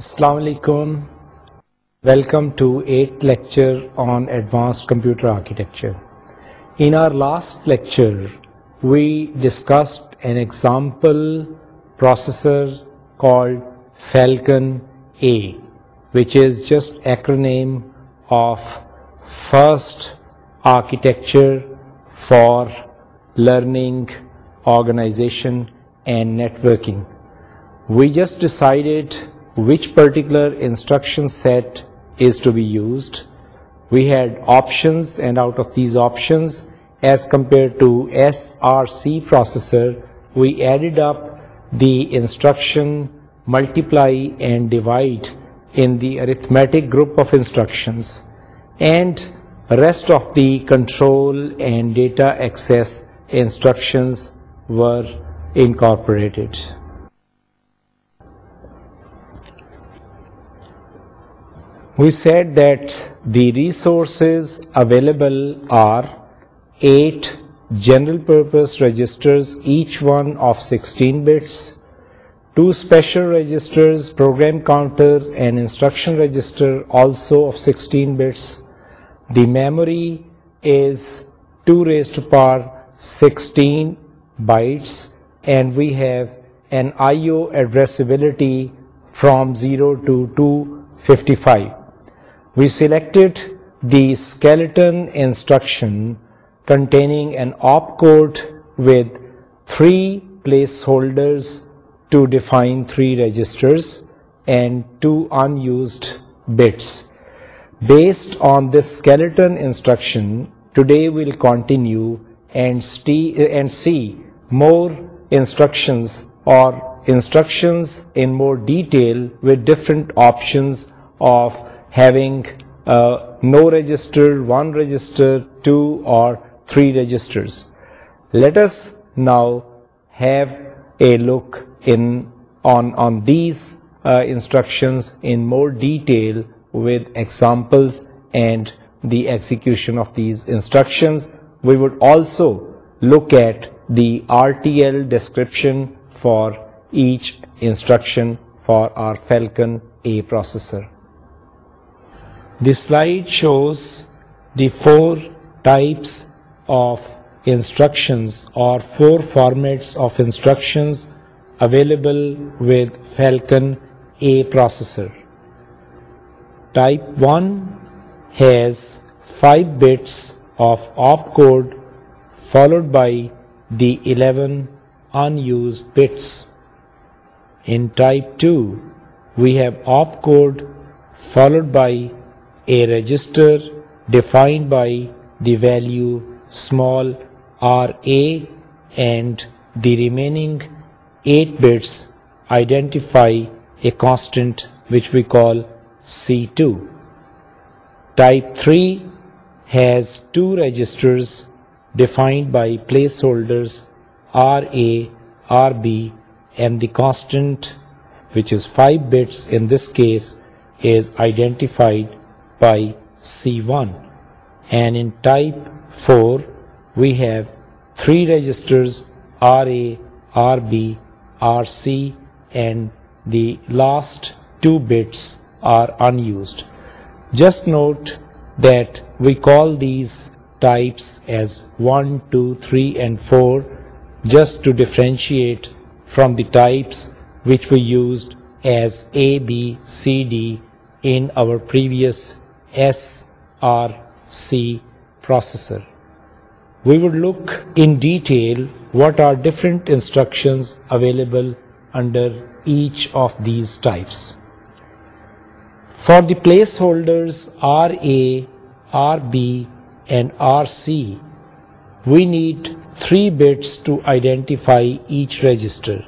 السلام علیکم welcome to eight lecture on advanced computer architecture in our last lecture we discussed an example processor called Falcon A which is just Ekam of first architecture for learning organisation and networking we just decided which particular instruction set is to be used. We had options, and out of these options, as compared to SRC processor, we added up the instruction multiply and divide in the arithmetic group of instructions, and rest of the control and data access instructions were incorporated. We said that the resources available are 8 general purpose registers, each one of 16 bits, 2 special registers, program counter and instruction register, also of 16 bits. The memory is 2 raised to power 16 bytes, and we have an IO addressability from 0 to 255. We selected the skeleton instruction containing an opcode with 3 placeholders to define 3 registers and 2 unused bits. Based on this skeleton instruction, today we'll continue and see more instructions or instructions in more detail with different options of having uh, no register, one register, two or three registers. Let us now have a look on these uh, instructions in more detail with examples and the execution of these instructions. We would also look at the RTL description for each instruction for our Falcon A processor. This slide shows the 4 types of instructions or 4 formats of instructions available with Falcon A processor. Type 1 has 5 bits of opcode followed by the 11 unused bits. In type 2, we have opcode followed by a register defined by the value small ra and the remaining 8 bits identify a constant which we call C2. Type 3 has two registers defined by placeholders RA, RB, and the constant, which is 5 bits in this case, is identified by C1, and in type 4 we have three registers RA, RB, RC, and the last two bits are unused. Just note that we call these types as 1, 2, 3 and 4 just to differentiate from the types which we used as A, B, C, D in our previous SRC processor. We would look in detail what are different instructions available under each of these types. For the placeholders RA, RB and RC, we need 3 bits to identify each register,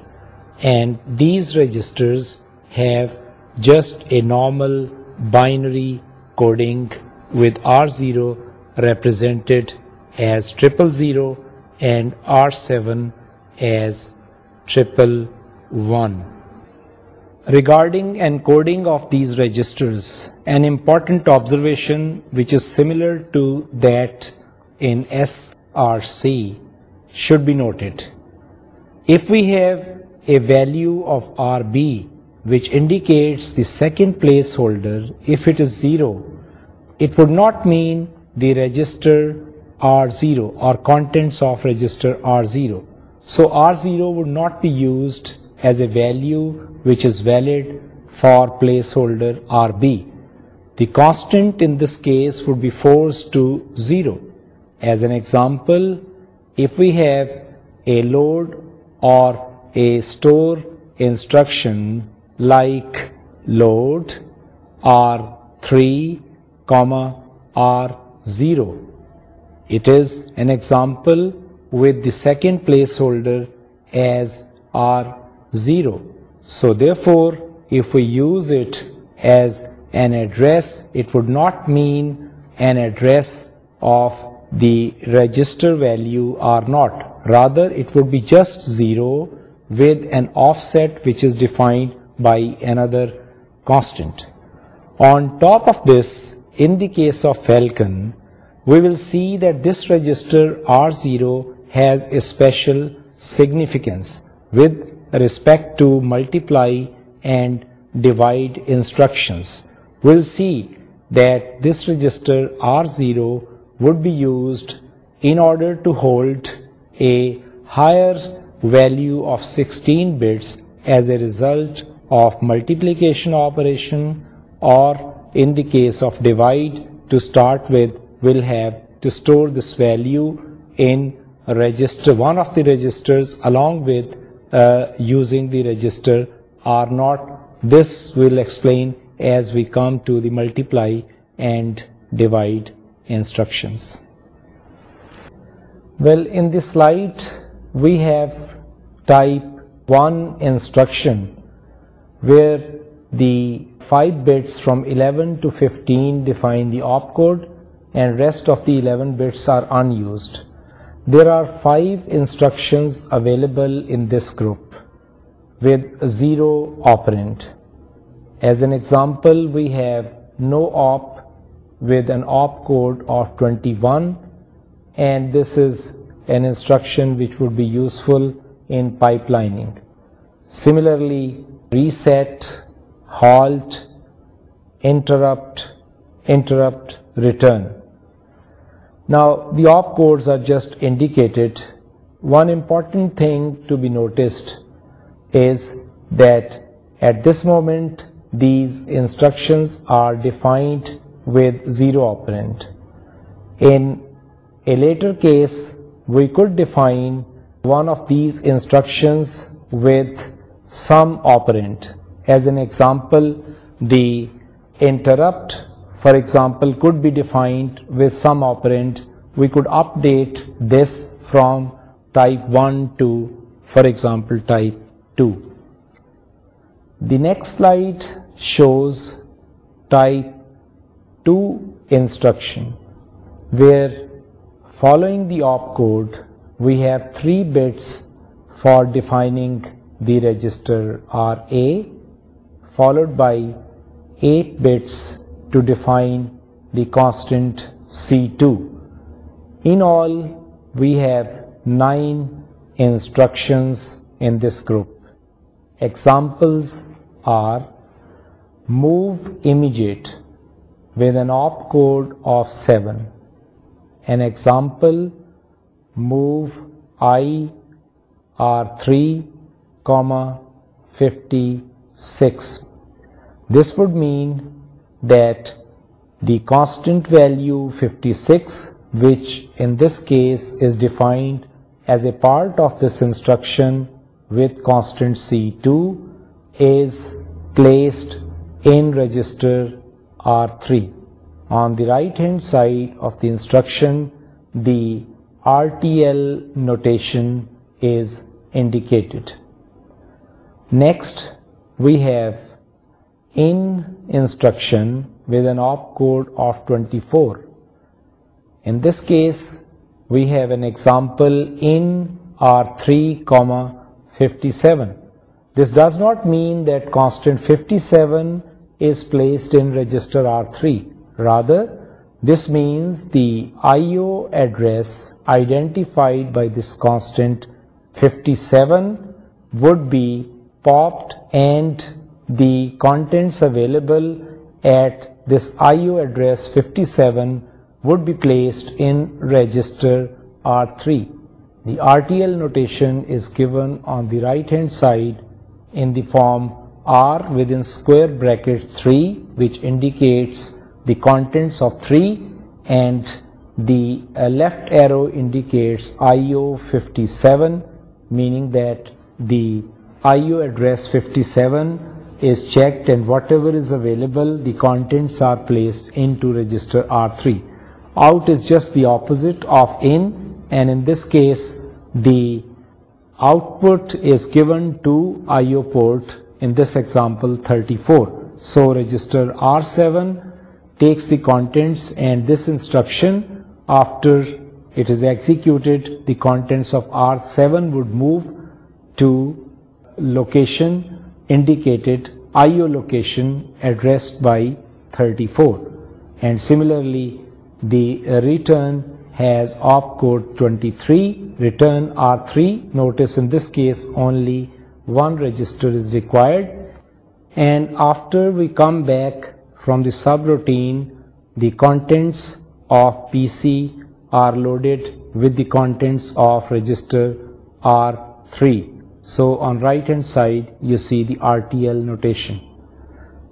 and these registers have just a normal binary coding with R0 represented as 000 and R7 as 111. Regarding encoding of these registers, an important observation which is similar to that in SRC should be noted. If we have a value of RB which indicates the second placeholder, if it is 0, it would not mean the register R0 or contents of register R0. So R0 would not be used as a value which is valid for placeholder RB. The constant in this case would be forced to 0. As an example, if we have a load or a store instruction like load R3, R0. It is an example with the second placeholder as R0. So therefore, if we use it as an address, it would not mean an address of the register value R0. Rather, it would be just 0 with an offset which is defined by another constant. On top of this, in the case of Falcon, we will see that this register R0 has a special significance with respect to multiply and divide instructions. We'll see that this register R0 would be used in order to hold a higher value of 16 bits. As a result, of multiplication operation, or in the case of divide, to start with, we'll have to store this value in a register, one of the registers, along with uh, using the register R0. This we'll explain as we come to the multiply and divide instructions. Well, in this slide we have type 1 instruction where the 5 bits from 11 to 15 define the opcode and rest of the 11 bits are unused. There are 5 instructions available in this group with 0 operand. As an example, we have no op with an opcode of 21, and this is an instruction which would be useful in pipelining. Similarly, reset, halt, interrupt, return. Now the opcodes are just indicated. One important thing to be noticed is that at this moment these instructions are defined with zero operand. In a later case we could define one of these instructions with some operand. As an example, the interrupt, for example, could be defined with some operand. We could update this from type 1 to, for example, type 2. The next slide shows type 2 instruction, where following the opcode, we have 3 bits for defining the register RA followed by 8 bits to define the constant C2. In all, we have 9 instructions in this group. Examples are move immediate with an opcode of 7. An example, move IR3 56. This would mean that the constant value 56, which in this case is defined as a part of this instruction with constant C2, is placed in register R3. On the right hand side of the instruction, the RTL notation is indicated. Next, we have in instruction with an opcode of 24. In this case, we have an example in R3, 57. This does not mean that constant 57 is placed in register R3. Rather, this means the IO address identified by this constant 57 would be popped, and the contents available at this IO address 57 would be placed in register R3. The RTL notation is given on the right hand side in the form R within square bracket 3, which indicates the contents of 3, and the uh, left arrow indicates IO 57, meaning that the IO address 57 is checked and whatever is available, the contents are placed into register R3. Out is just the opposite of in, and in this case the output is given to IO port, in this example 34. So register R7 takes the contents, and this instruction, after it is executed, the contents of R7 would move to location indicated IO location addressed by 34, and similarly the return has opcode 23, return R3. Notice in this case only one register is required, and after we come back from the subroutine, the contents of PC are loaded with the contents of register R3. So on right hand side you see the RTL notation.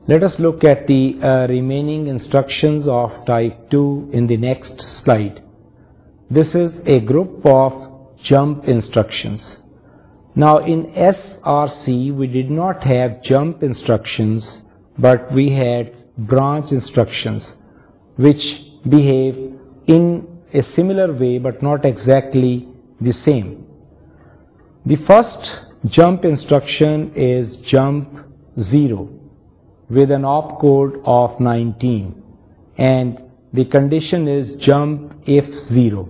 Let us look at the uh, remaining instructions of type 2 in the next slide. This is a group of jump instructions. Now in SRC we did not have jump instructions, but we had branch instructions which behave in a similar way but not exactly the same. The first jump instruction is jump 0 with an opcode of 19, and the condition is jump if 0.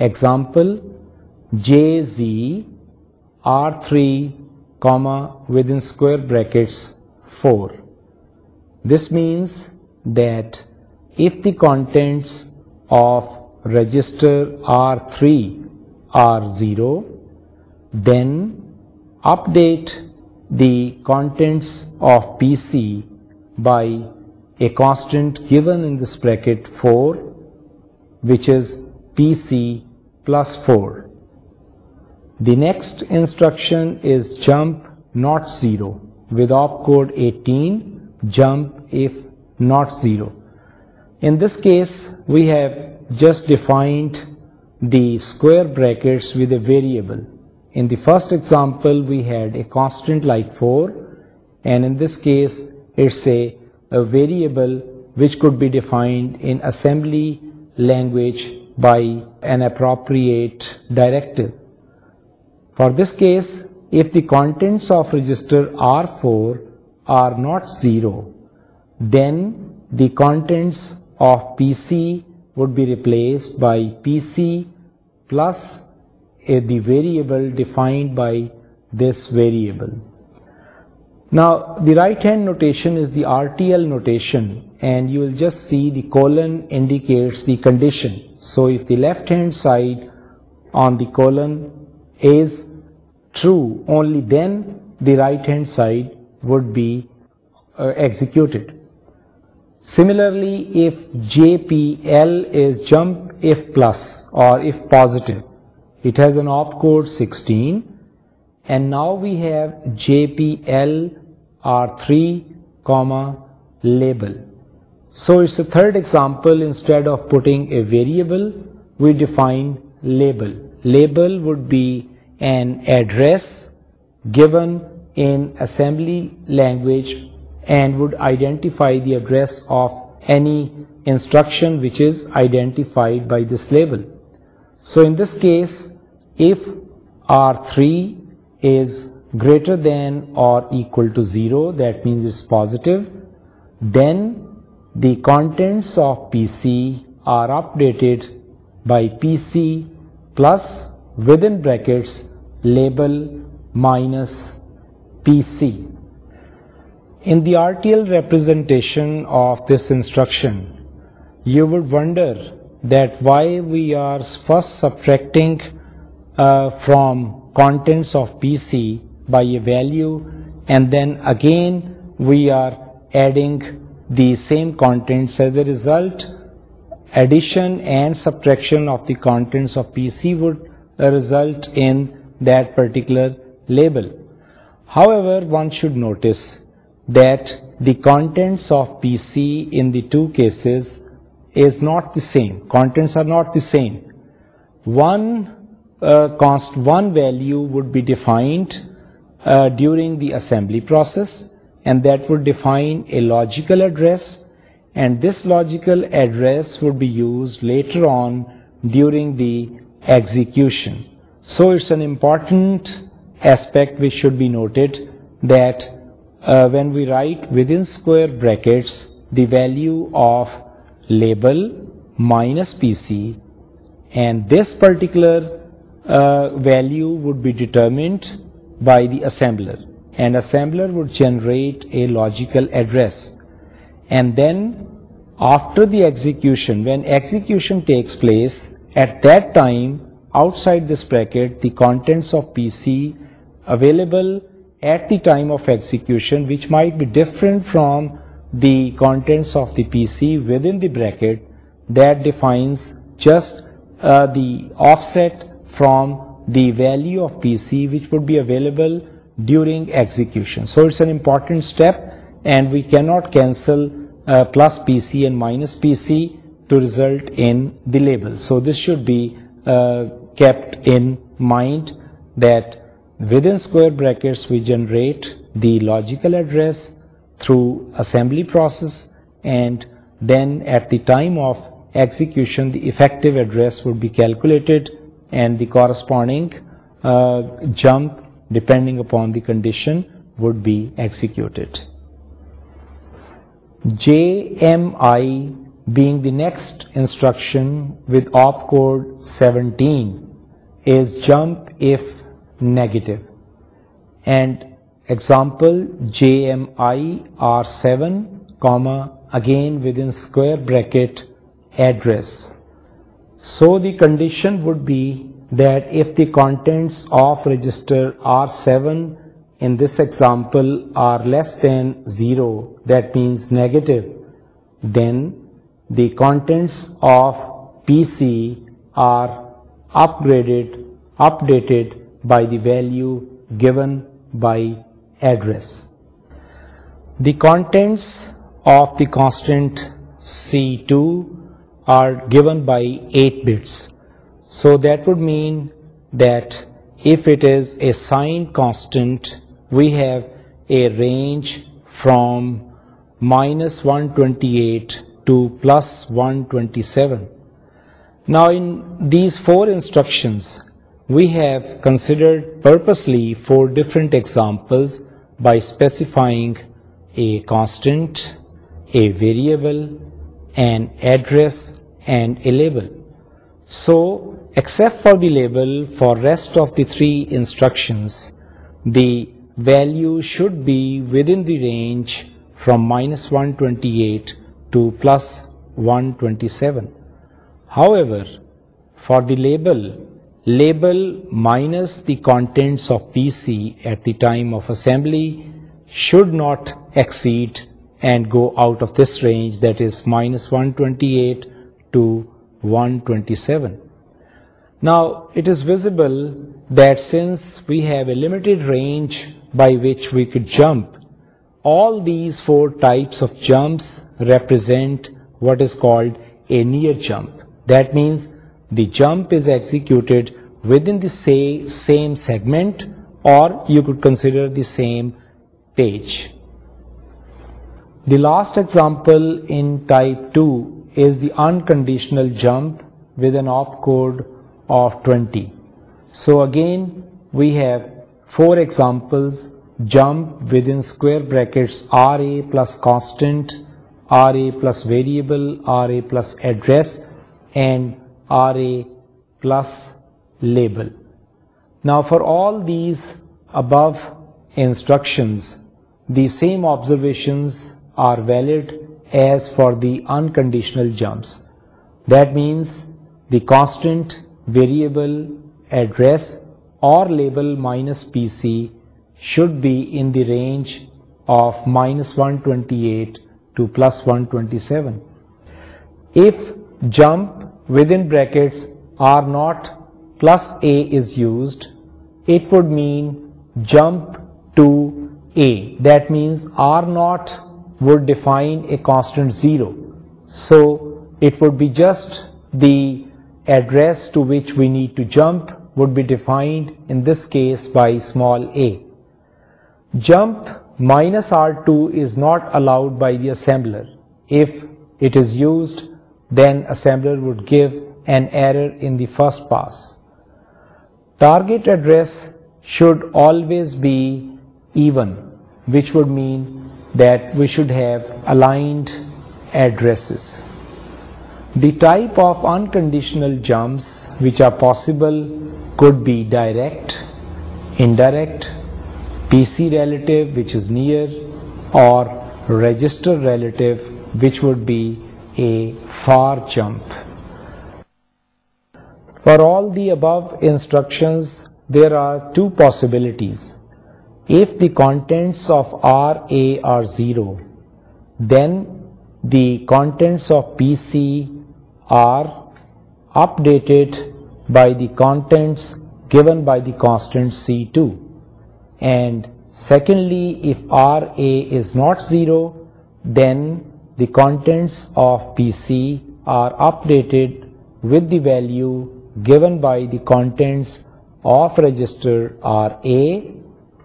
Example, JZ R3, comma, within square brackets 4. This means that if the contents of register R3 are 0, then update the contents of PC by a constant given in this bracket 4, which is PC plus 4. The next instruction is jump not 0 with opcode 18, jump if not 0. In this case, we have just defined the square brackets with a variable. In the first example, we had a constant like 4, and in this case, it's a variable which could be defined in assembly language by an appropriate directive. For this case, if the contents of register R4 are not 0, then the contents of PC would be replaced by PC plus the variable defined by this variable. Now the right hand notation is the RTL notation, and you will just see the colon indicates the condition. So if the left hand side on the colon is true, only then the right hand side would be uh, executed. Similarly, if JPL is jump if plus or if positive, it has an opcode 16, and now we have JPL R3, label. So it's the third example. Instead of putting a variable, we define label. Label would be an address given in assembly language and would identify the address of any instruction which is identified by this label. So in this case, if R3 is greater than or equal to 0, that means it's positive, then the contents of PC are updated by PC plus within brackets label minus PC. In the RTL representation of this instruction, you would wonder that's why we are first subtracting uh, from contents of PC by a value, and then again we are adding the same contents. As a result, addition and subtraction of the contents of PC would result in that particular label. However, one should notice that the contents of PC in the two cases is not the same, contents are not the same. One uh, value would be defined uh, during the assembly process, and that would define a logical address, and this logical address would be used later on during the execution. So it's an important aspect which should be noted, that uh, when we write within square brackets the value of label minus PC, and this particular uh, value would be determined by the assembler, and assembler would generate a logical address. And then after the execution, when execution takes place, at that time outside this bracket the contents of PC available at the time of execution, which might be different from the contents of the PC within the bracket that defines just uh, the offset from the value of PC which would be available during execution. So it's an important step, and we cannot cancel uh, plus PC and minus PC to result in the label. So this should be uh, kept in mind that within square brackets we generate the logical address through assembly process, and then at the time of execution the effective address would be calculated and the corresponding uh, jump depending upon the condition would be executed. JMI being the next instruction with opcode 17 is jump if negative, and Example JMI R7, comma, again within square bracket address. So the condition would be that if the contents of register R7 in this example are less than 0, that means negative, then the contents of PC are updated by the value given by address. The contents of the constant C2 are given by 8 bits. So that would mean that if it is a signed constant, we have a range from -128 to +127. Now in these 4 instructions, we have considered purposely 4 different examples by specifying a constant, a variable, an address, and a label. So, except for the label, for rest of the three instructions, the value should be within the range from -128 to +127. However, for the label, label minus the contents of PC at the time of assembly should not exceed and go out of this range, that is minus 128 to 127. Now it is visible that since we have a limited range by which we could jump, all these four types of jumps represent what is called a near jump. That means the jump is executed within the same segment, or you could consider the same page. The last example in type 2 is the unconditional jump with an opcode of 20. So again we have four examples: jump within square brackets RA plus constant, RA plus variable, RA plus address, and RA plus label. Now for all these above instructions, the same observations are valid as for the unconditional jumps. That means the constant variable address or label minus PC should be in the range of minus 128 to plus 127. If jump within brackets are not plus A is used, it would mean jump to A. That means R0 would define a constant 0. So it would be just the address to which we need to jump would be defined in this case by small a. Jump minus R2 is not allowed by the assembler. If it is used, then assembler would give an error in the first pass. Target address should always be even, which would mean that we should have aligned addresses. The type of unconditional jumps which are possible could be direct, indirect, PC relative which is near, or register relative which would be a far jump. For all the above instructions, there are two possibilities. If the contents of RA are 0, then the contents of PC are updated by the contents given by the constant C2. And secondly, if RA is not 0, then the contents of PC are updated with the value given by the contents of register RA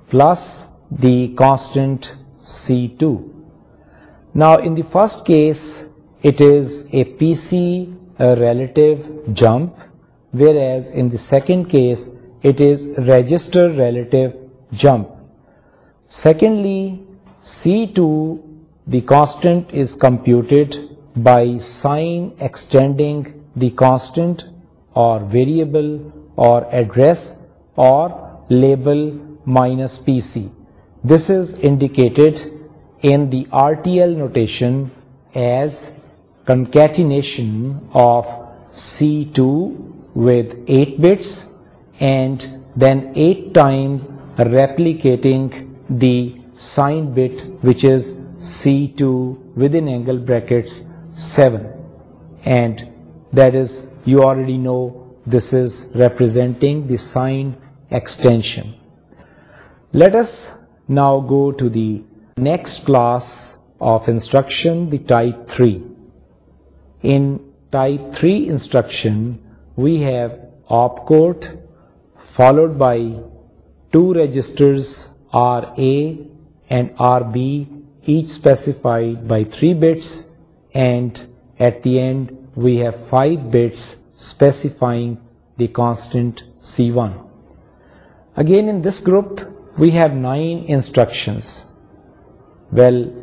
plus the constant C2. Now in the first case, it is a PC relative jump, whereas in the second case, it is register relative jump. Secondly, C2 the constant is computed by sign extending the constant or variable or address or label minus PC. This is indicated in the RTL notation as concatenation of C2 with 8 bits and then 8 times replicating the sign bit, which is C2 within angle brackets 7, and that is, you already know, this is representing the sine extension. Let us now go to the next class of instruction, the type 3. In type 3 instruction, we have opcode followed by two registers RA and RB each specified by 3 bits, and at the end we have 5 bits specifying the constant C1. Again, in this group we have 9 instructions. Well,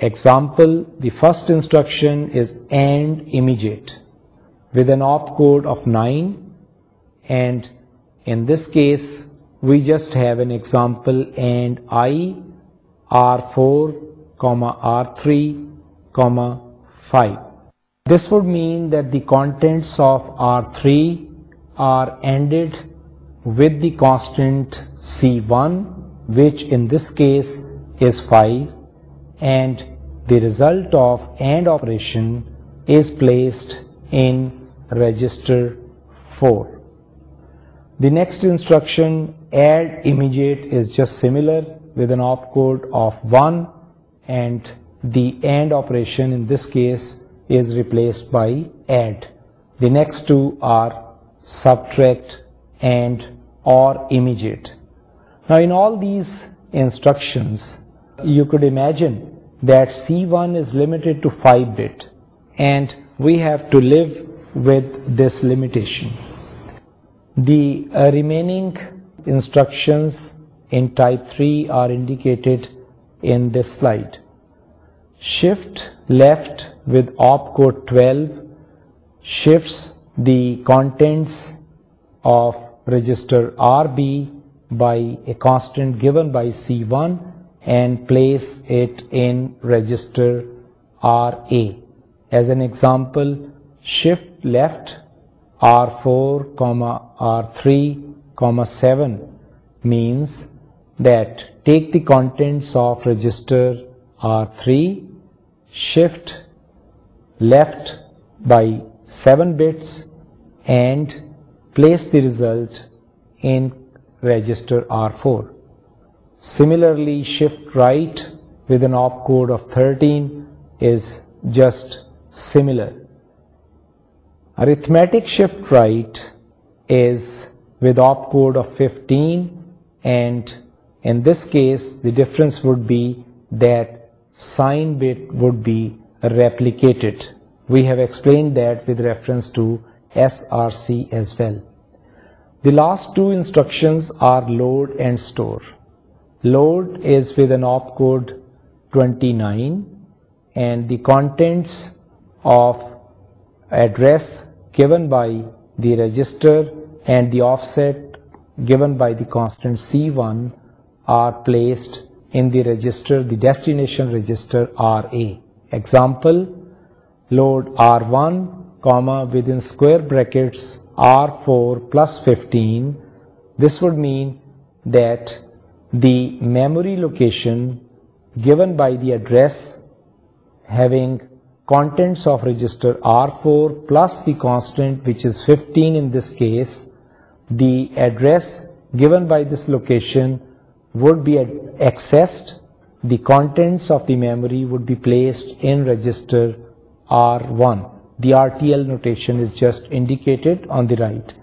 example, the first instruction is AND immediate with an opcode of 9, and in this case we just have an example AND I R4, R3, 5. This would mean that the contents of R3 are ended with the constant C1, which in this case is 5, and the result of AND operation is placed in register 4. The next instruction, add immediate, is just similar. With op code of one and the and operations is replaced by add the next are subtract and our remaining instructions re are indicated in this slide shift left with op code twelve shift the contents of register R B by distance given by C one and place it in register R A as an example shift left R four R three comma seven means that take the contents of register R3, shift left by 7 bits and place the result in register R4. Similarly, shift right with an opcode of 13 is just similar. Arithmetic shift right is with opcode of 15 and in this case, the difference would be that sign bit would be replicated. We have explained that with reference to SRC as well. The last two instructions are load and store. Load is with an opcode 29 and the contents of address given by the register and the offset given by the constant C1 are placed in the register, the destination register RA. Example, load R1, comma, within square brackets R4 plus 15. This would mean that the memory location given by the address having contents of register R4 plus the constant, which is 15 in this case, the address given by this location would be accessed, the contents of the memory would be placed in register R1. The RTL notation is just indicated on the right.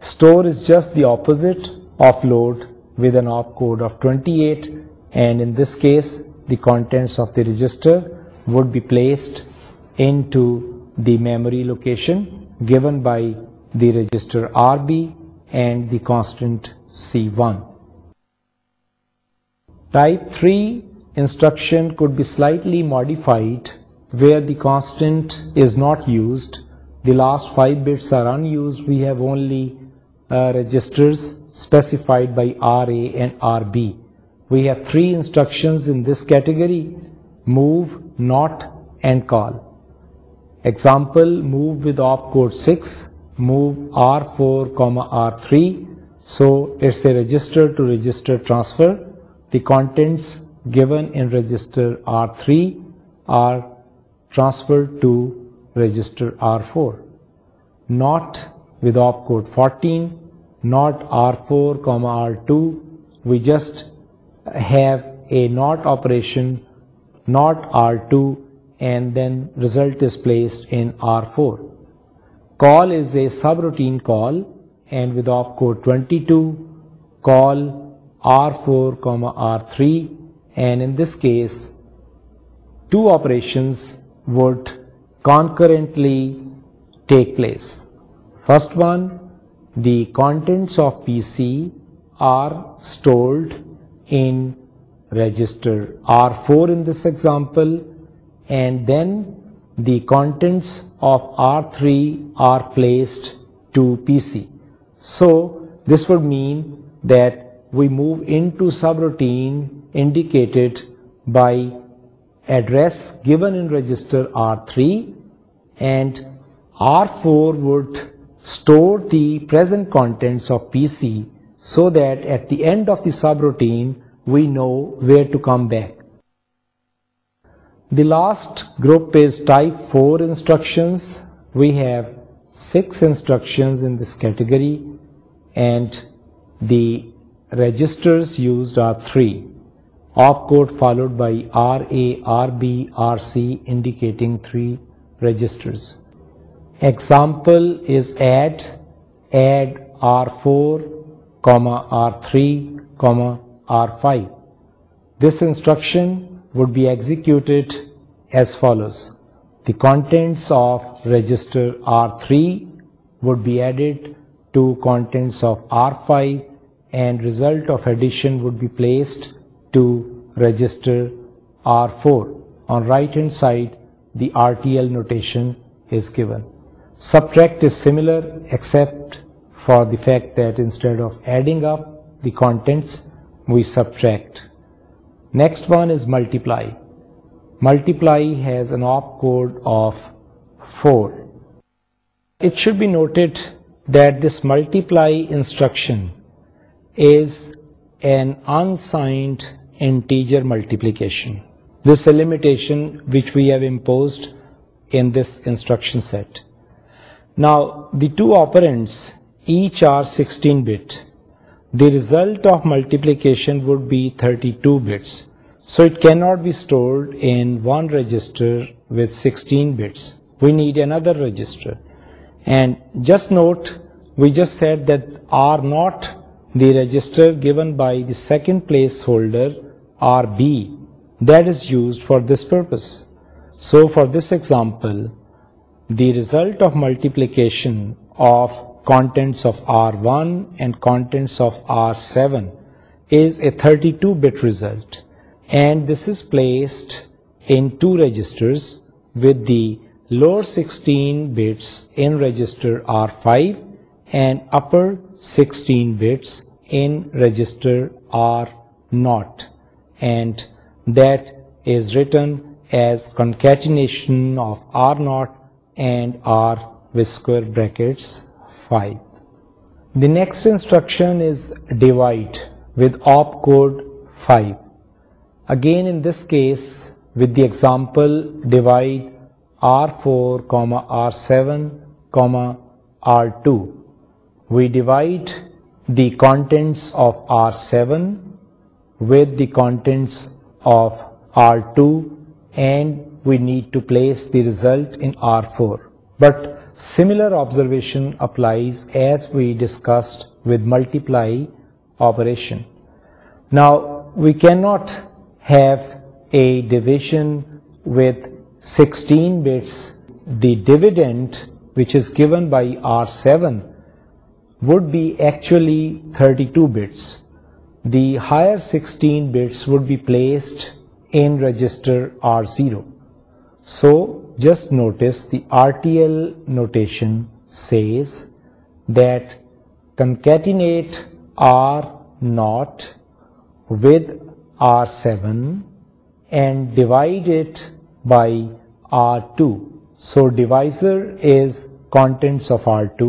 Store is just the opposite of load with an opcode of 28, and in this case the contents of the register would be placed into the memory location given by the register RB and the constant C1. Type 3 instruction could be slightly modified where the constant is not used. The last 5 bits are unused. We have only uh, registers specified by RA and RB. We have 3 instructions in this category: move, not, and call. Example, move with opcode 6, move R4, R3. So it's a register to register transfer. The contents given in register R3 are transferred to register R4, not with opcode 14, not R4, R2. We just have a NOT operation, NOT R2, and then result is placed in R4. Call is a subroutine call, and with opcode 22, call R4, R3, and in this case two operations would concurrently take place. First one, the contents of PC are stored in register R4 in this example, and then the contents of R3 are placed to PC. So this would mean that we move into subroutine indicated by address given in register R3, and R4 would store the present contents of PC so that at the end of the subroutine we know where to come back. The last group is type 4 instructions. We have 6 instructions in this category, and the Registers used are three. Opcode followed by RA, RB, RC indicating three registers. Example is add R4, R3, R5. This instruction would be executed as follows. The contents of register R3 would be added to contents of R5 and result of addition would be placed to register R4. On right hand side, the RTL notation is given. Subtract is similar except for the fact that instead of adding up the contents, we subtract. Next one is multiply. Multiply has an opcode of 4. It should be noted that this multiply instruction is an unsigned integer multiplication. This is a limitation which we have imposed in this instruction set. Now the two operands each are 16-bit. The result of multiplication would be 32 bits. So it cannot be stored in one register with 16 bits. We need another register. And just note, we just said that R0 the register given by the second placeholder RB that is used for this purpose. So for this example, the result of multiplication of contents of R1 and contents of R7 is a 32-bit result, and this is placed in two registers with the lower 16 bits in register R5 and upper 16 bits in register R0, and that is written as concatenation of R0 and R with square brackets 5. The next instruction is divide with opcode 5. Again in this case with the example divide R4, R7, R2 we divide the contents of R7 with the contents of R2, and we need to place the result in R4. But similar observation applies as we discussed with multiply operation. Now we cannot have a division with 16 bits. The dividend which is given by R7 would be actually 32 bits. The higher 16 bits would be placed in register R0. So just notice the RTL notation says that concatenate R0 with R7 and divide it by R2. So divisor is contents of R2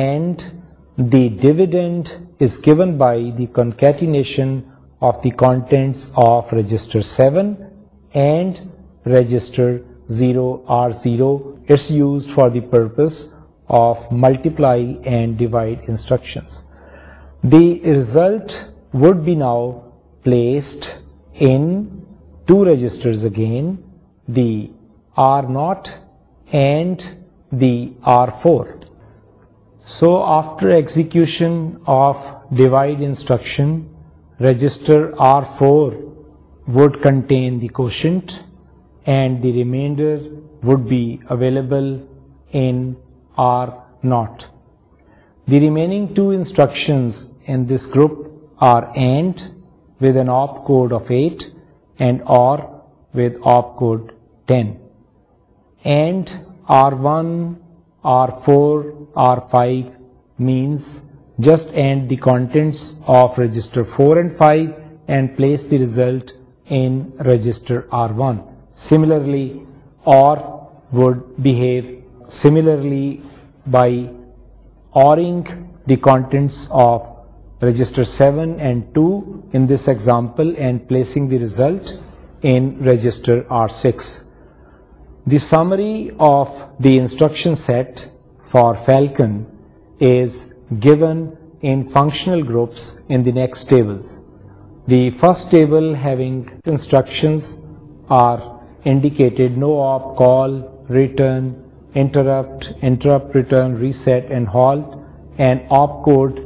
and the dividend is given by the concatenation of the contents of register 7 and register 0 R0. It's used for the purpose of multiply and divide instructions. The result would be now placed in two registers again, the R0 and the R4. So after execution of divide instruction, register R4 would contain the quotient and the remainder would be available in R0. The remaining two instructions in this group are AND with an op code of 8 and OR with op code 10. AND R1 R4, R5 means just end the contents of register 4 and 5 and place the result in register R1. Similarly, OR would behave similarly by ORing the contents of register 7 and 2 in this example and placing the result in register R6. The summary of the instruction set for Falcon is given in functional groups in the next tables. The first table having instructions are indicated: no op, call, return, interrupt, interrupt return, reset and halt, and opcode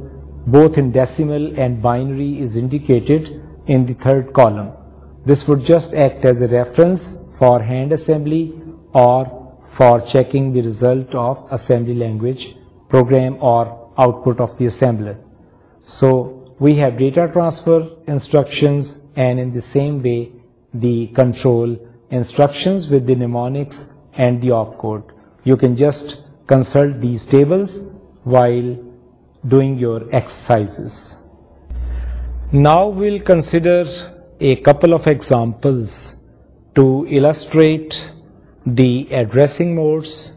both in decimal and binary is indicated in the third column. This would just act as a reference for hand assembly or for checking the result of assembly language program or output of the assembler. So we have data transfer instructions, and in the same way the control instructions with the mnemonics and the opcode. You can just consult these tables while doing your exercises. Now we'll consider a couple of examples to illustrate the addressing modes,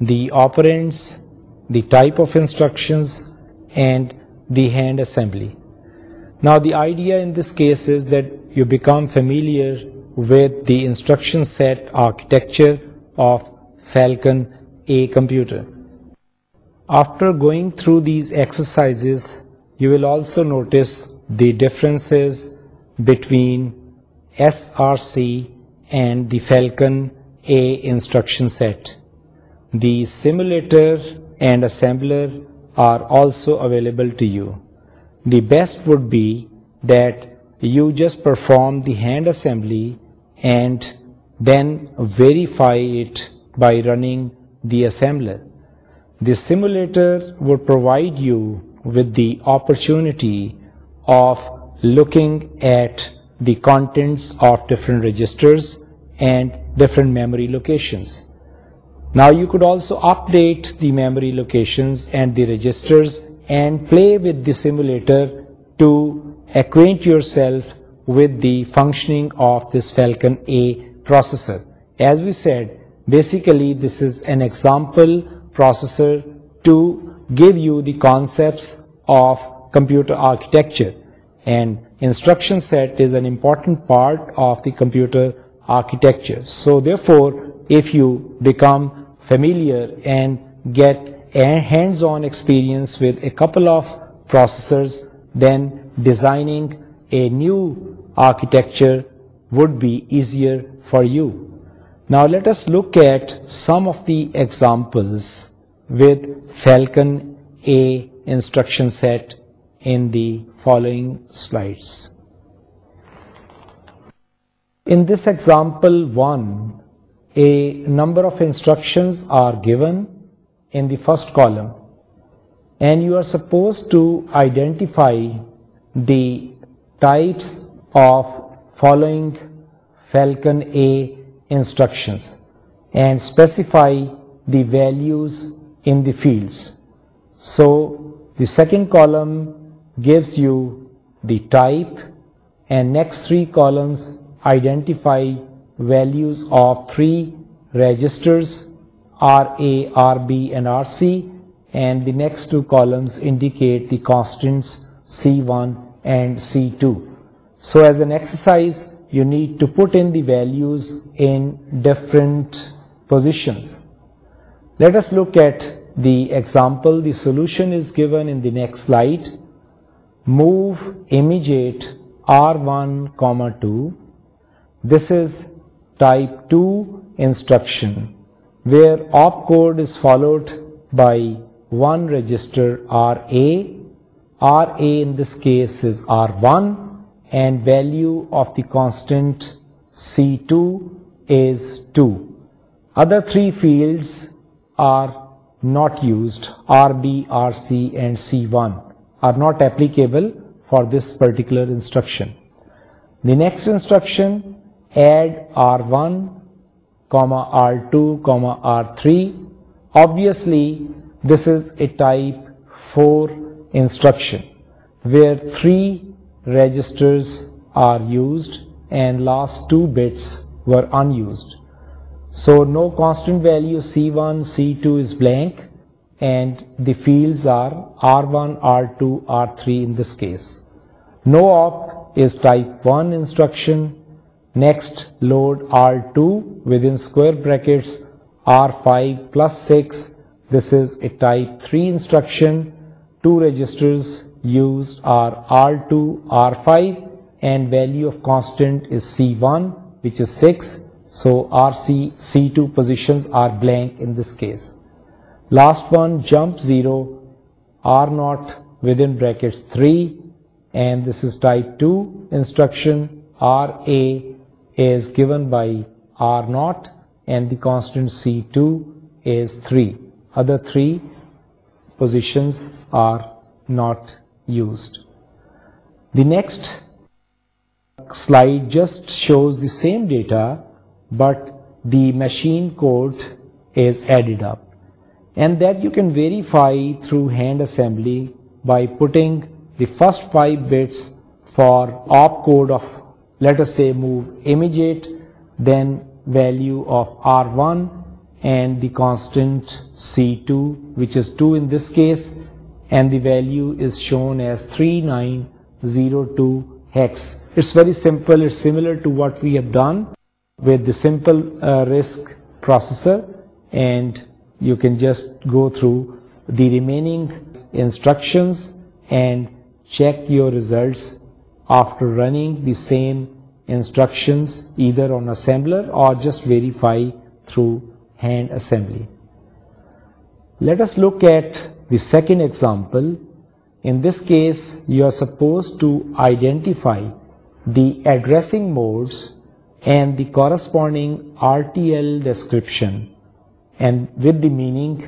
the operands, the type of instructions, and the hand assembly. Now the idea in this case is that you become familiar with the instruction set architecture of Falcon A computer. After going through these exercises, you will also notice the differences between SRC and the Falcon a instruction set. The simulator and assembler are also available to you. The best would be that you just perform the hand assembly and then verify it by running the assembler. The simulator would provide you with the opportunity of looking at the contents of different registers and different memory locations. Now you could also update the memory locations and the registers and play with the simulator to acquaint yourself with the functioning of this Falcon A processor. As we said, basically this is an example processor to give you the concepts of computer architecture, and instruction set is an important part of the computer architecture. So therefore, if you become familiar and get a hands-on experience with a couple of processors, then designing a new architecture would be easier for you. Now let us look at some of the examples with Falcon A instruction set in the following slides. In this example 1, a number of instructions are given in the first column, and you are supposed to identify the types of following Falcon A instructions and specify the values in the fields. So the second column gives you the type, and next three columns identify values of three registers RA, RB and RC, and the next two columns indicate the constants C1 and C2. So as an exercise, you need to put in the values in different positions. Let us look at the example. The solution is given in the next slide. Move immediate R1, 2 C two is two other three field are not used R B R C and C one are not applicable for this particular instruction the next instruction add R1, comma R2, comma R3. Obviously, this is a type 4 instruction where 3 registers are used and last 2 bits were unused. So no constant value C1, C2 is blank and the fields are R1, R2, R3 in this case. No op is type 1 instruction next load R two square brackets plus three instruction last one jump zero R not with in brackets three and this is type two instruction R A is given by R0 and the constant C2 is 3. Other 3 positions are not used. The next slide just shows the same data, but the machine code is added up, and that you can verify through hand assembly by putting the first 5 bits for opcode of let us say move immediate, then value of R1 and the constant C2, which is 2 in this case, and the value is shown as 3902 hex. It's very simple. It's similar to what we have done with the simple uh, RISC processor, and you can just go through the remaining instructions and check your results after running the same instructions either on assembler or just verify through hand assembly. Let us look at the second example. In this case, you are supposed to identify the addressing modes and the corresponding RTL description, and with the meaning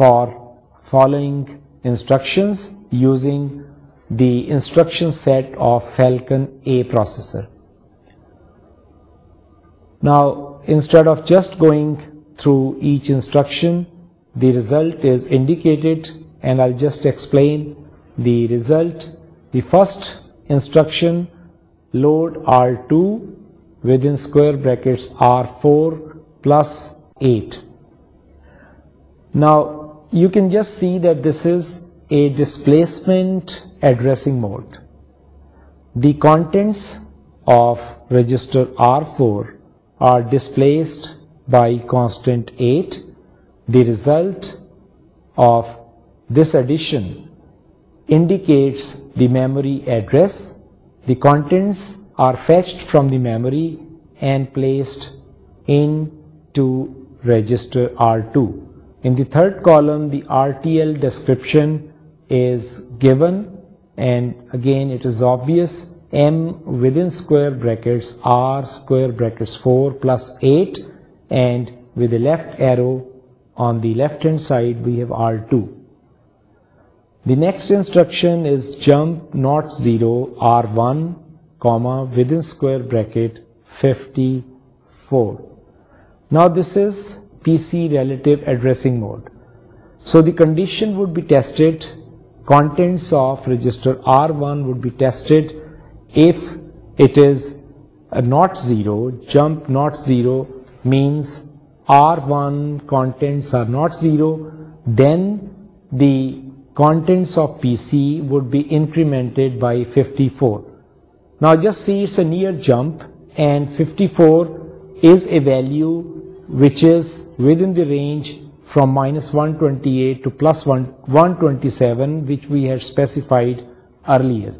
for following instructions using the instruction set of Falcon A processor. Now, instead of just going through each instruction, the result is indicated, and I'll just explain the result. The first instruction, load R2 within square brackets R4 plus 8. Now, you can just see that this is a displacement addressing mode. The contents of register R4 are displaced by constant 8. The result of this addition indicates the memory address. The contents are fetched from the memory and placed into register R2. In the third column, the RTL description is given, and again it is obvious, m within square brackets r square brackets 4 plus 8, and with the left arrow on the left hand side we have R2. The next instruction is jump not 0 R1 comma within square bracket 54. Now this is PC relative addressing mode. So the condition would be tested contents of register R1 would be tested. If it is not 0, jump not 0 means R1 contents are not 0, then the contents of PC would be incremented by 54. Now just see, it's a near jump, and 54 is a value which is within the range from minus 128 to plus 127, which we had specified earlier.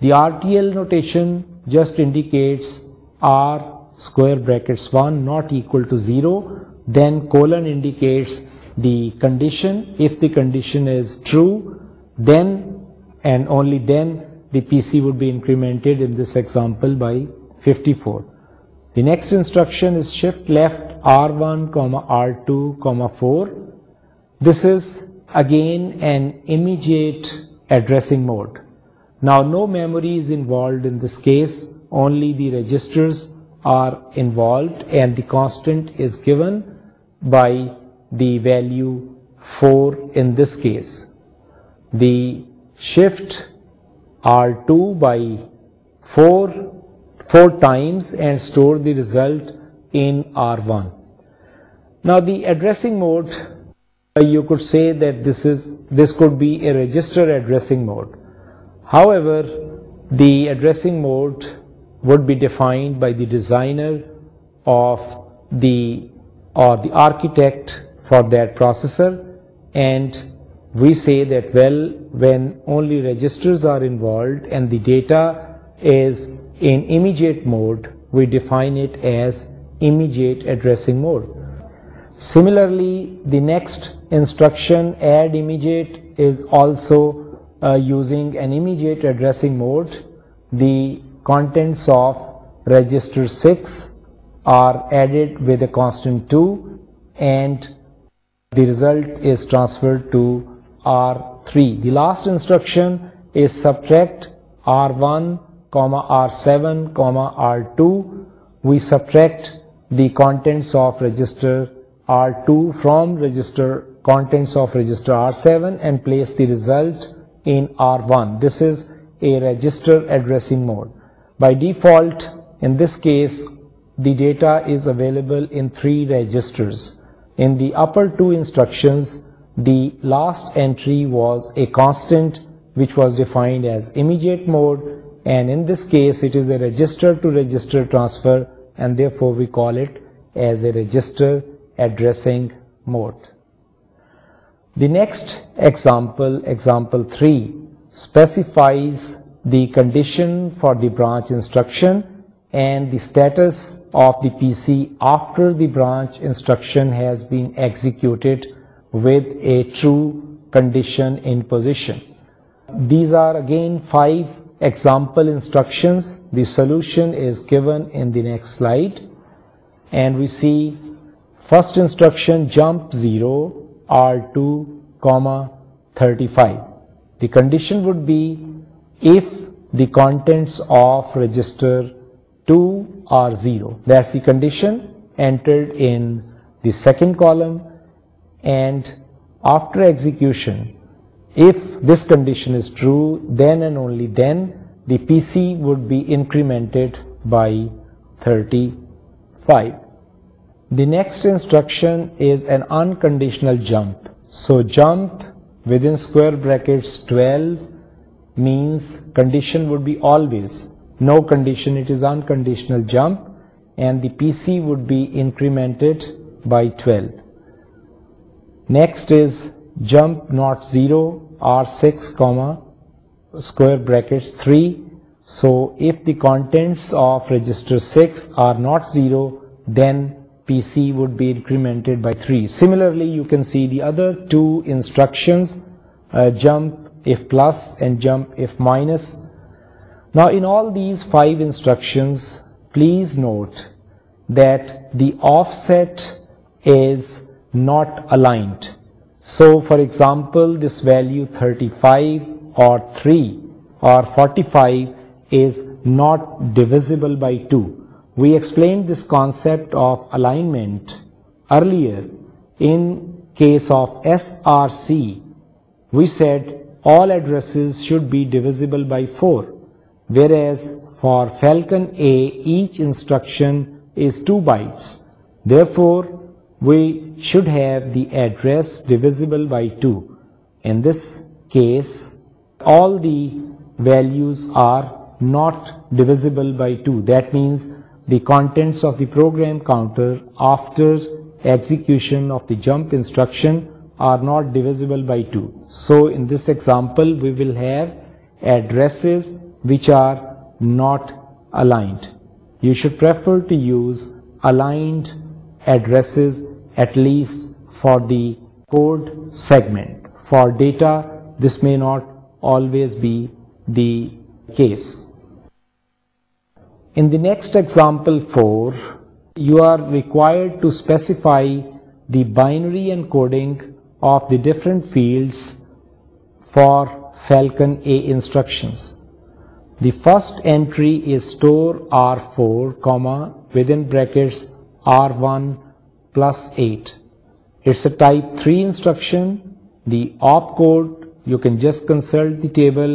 The RTL notation just indicates R square brackets 1 not equal to 0, then colon indicates the condition. If the condition is true, then and only then the PC would be incremented in this example by 54. The next instruction is shift left R1, R2, 4. This is again an immediate addressing mode. Now no memory is involved in this case, only the registers are involved and the constant is given by the value 4 in this case. The shift R2 by 4 times and store the result in R1. Now the addressing mode, you could say that this could be a register addressing mode. However, the addressing mode would be defined by the designer or the architect for that processor, and we say that, well, when only registers are involved and the data is in immediate mode, we define it as next instructions also using address mode the content of register result is transfer three dest instruction R seven R ٹ subtract the contents of register R2 from register contents of register R7 and place the result in R1. This is a register addressing mode. By default, in this case, the data is available in three registers. In the upper two instructions, the last entry was a constant which was defined as immediate mode, and in this case it is a register to register transfer and therefore we call it as a register addressing mode. The next example, example 3, specifies the condition for the branch instruction and the status of the PC after the branch instruction has been executed with a true condition in position. These are again 5 example instructions. The solution is given in the next slide, and we see first instruction, jump 0 R2 comma 35. The condition would be if the contents of register 2 are 0. That's the condition entered in the second column, and after execution if this condition is true, then and only then the PC would be incremented by 35. The next instruction is an unconditional jump. So jump within square brackets 12 means condition would be always no condition, it is unconditional jump, and the PC would be incremented by 12. Next is jump not 0, R6 comma square brackets 3. So if the contents of register 6 are not 0, then PC would be incremented by 3. Similarly, you can see the other two instructions, uh, jump if plus and jump if minus. Now in all these 5 instructions, please note that the offset is not aligned. So for example, this value 35 or 3 or 45 is not divisible by 2. We explained this concept of alignment earlier. In case of SRC, we said all addresses should be divisible by 4, whereas for Falcon A, each instruction is 2 bytes. Therefore, we should have the address divisible by 2. In this case, all the values are not divisible by 2. That means the contents of the program counter after execution of the jump instruction are not divisible by 2. So in this example, we will have addresses which are not aligned. You should prefer to use aligned addresses at least for the code segment. For data, this may not always be the case. In the next example 4, you are required to specify the binary encoding of the different fields for Falcon A instructions. The first entry is store R4, within brackets R1 plus 8. It's a type 3 instruction. The opcode, you can just consult the table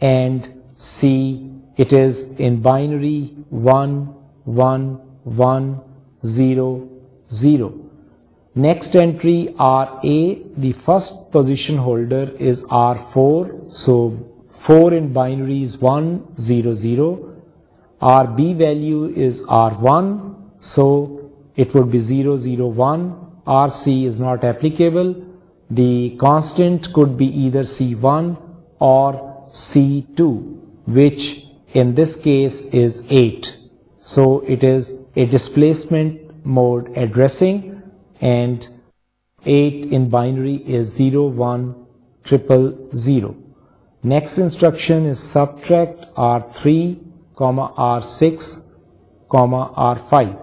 and see it is in binary 1 1 1 0 0. Next entry RA, the first position holder is R4, so 4 in binary is 1 0 0. RB value is R1, so it would be 0, 0, 1. RC is not applicable. The constant could be either C1 or C2, which in this case is 8. So it is a displacement mode addressing, and 8 in binary is 0, 1, 0, 0. Next instruction is subtract R3, R6, R5.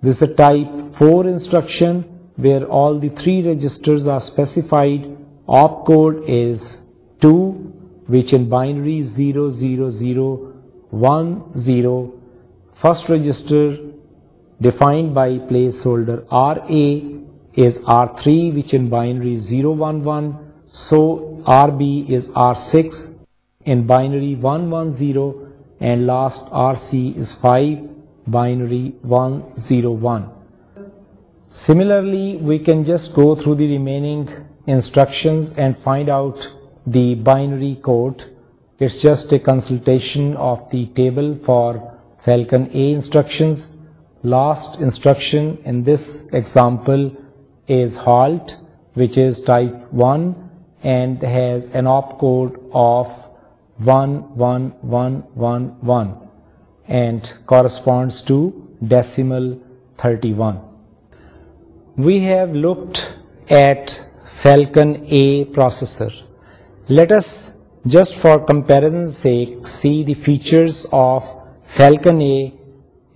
This is a type 4 instruction where all the three registers are specified. Opcode is 2, which in binary 0 0 0 1 0. First register defined by placeholder RA is R3, which in binary 0 1 1, so RB is R6 in binary 1 1 0, and last RC is 5 binary 101. Similarly, we can just go through the remaining instructions and find out the binary code. It's just a consultation of the table for Falcon A instructions. Last instruction in this example is halt, which is type 1 and has an opcode of 11111 and corresponds to decimal 31. We have looked at Falcon A processor. Let us, just for comparison's sake, see the features of Falcon A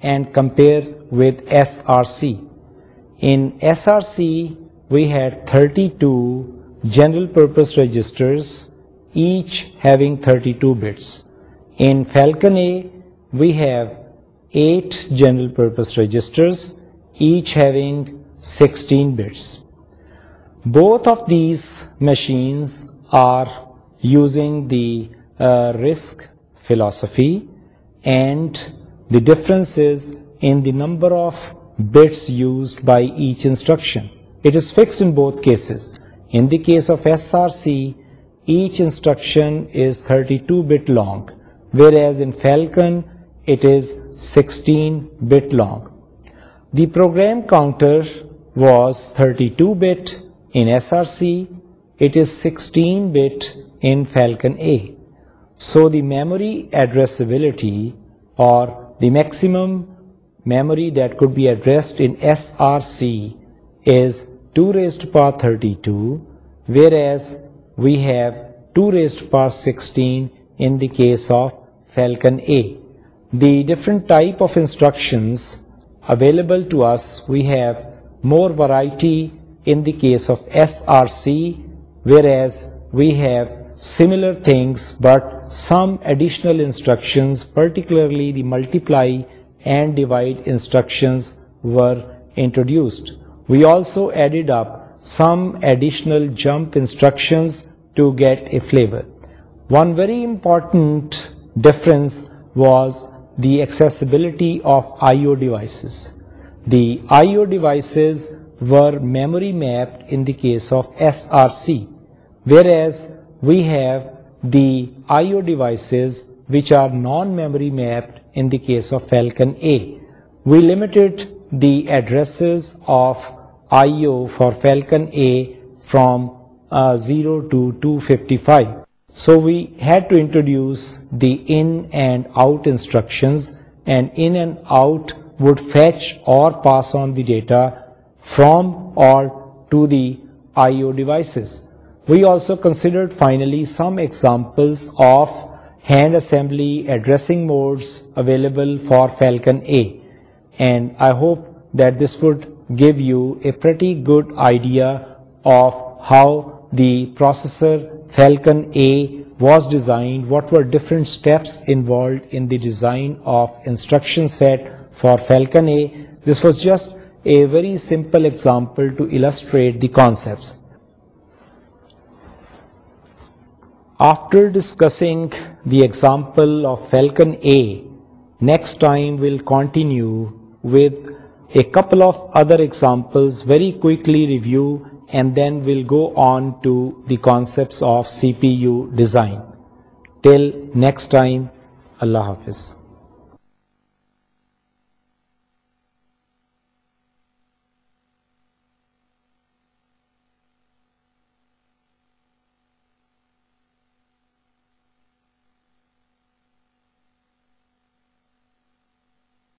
and compare with SRC. In SRC, we had 32 general purpose registers, each having 32 bits. In Falcon A, we have 8 general purpose registers, each having 16 bits. Both of these machines are using the uh, RISC philosophy, and the difference is in the number of bits used by each instruction. It is fixed in both cases. In the case of SRC, each instruction is 32-bit long, whereas in Falcon it is 16-bit long. The program counter was 32-bit in SRC. It is 16-bit in Falcon A. So the memory addressability, or the maximum memory that could be addressed in SRC, is 2 raised to power 32, whereas we have 2 raised to power 16 in the case of Falcon A the different type of instructions available to us, we have more variety in the case of SRC, whereas we have similar things but some additional instructions, particularly the multiply and divide instructions, were introduced. We also added up some additional jump instructions to get a flavor. One very important difference was the accessibility of I.O. devices. The I.O. devices were memory mapped in the case of SRC, whereas we have the I.O. devices which are non-memory mapped in the case of Falcon A. We limited the addresses of I.O. for Falcon A from uh, 0 to 255. So we had to introduce the in and out instructions, and in and out would fetch or pass on the data from or to the I/O devices. We also considered finally some examples of hand assembly addressing modes available for Falcon A, and I hope that this would give you a pretty good idea of how the processor Falcon A was designed, what were different steps involved in the design of instruction set for Falcon A. This was just a very simple example to illustrate the concepts. After discussing the example of Falcon A, next time we'll continue with a couple of other examples, very quickly review and then we'll go on to the concept of C P U design till next time اللہ حافظ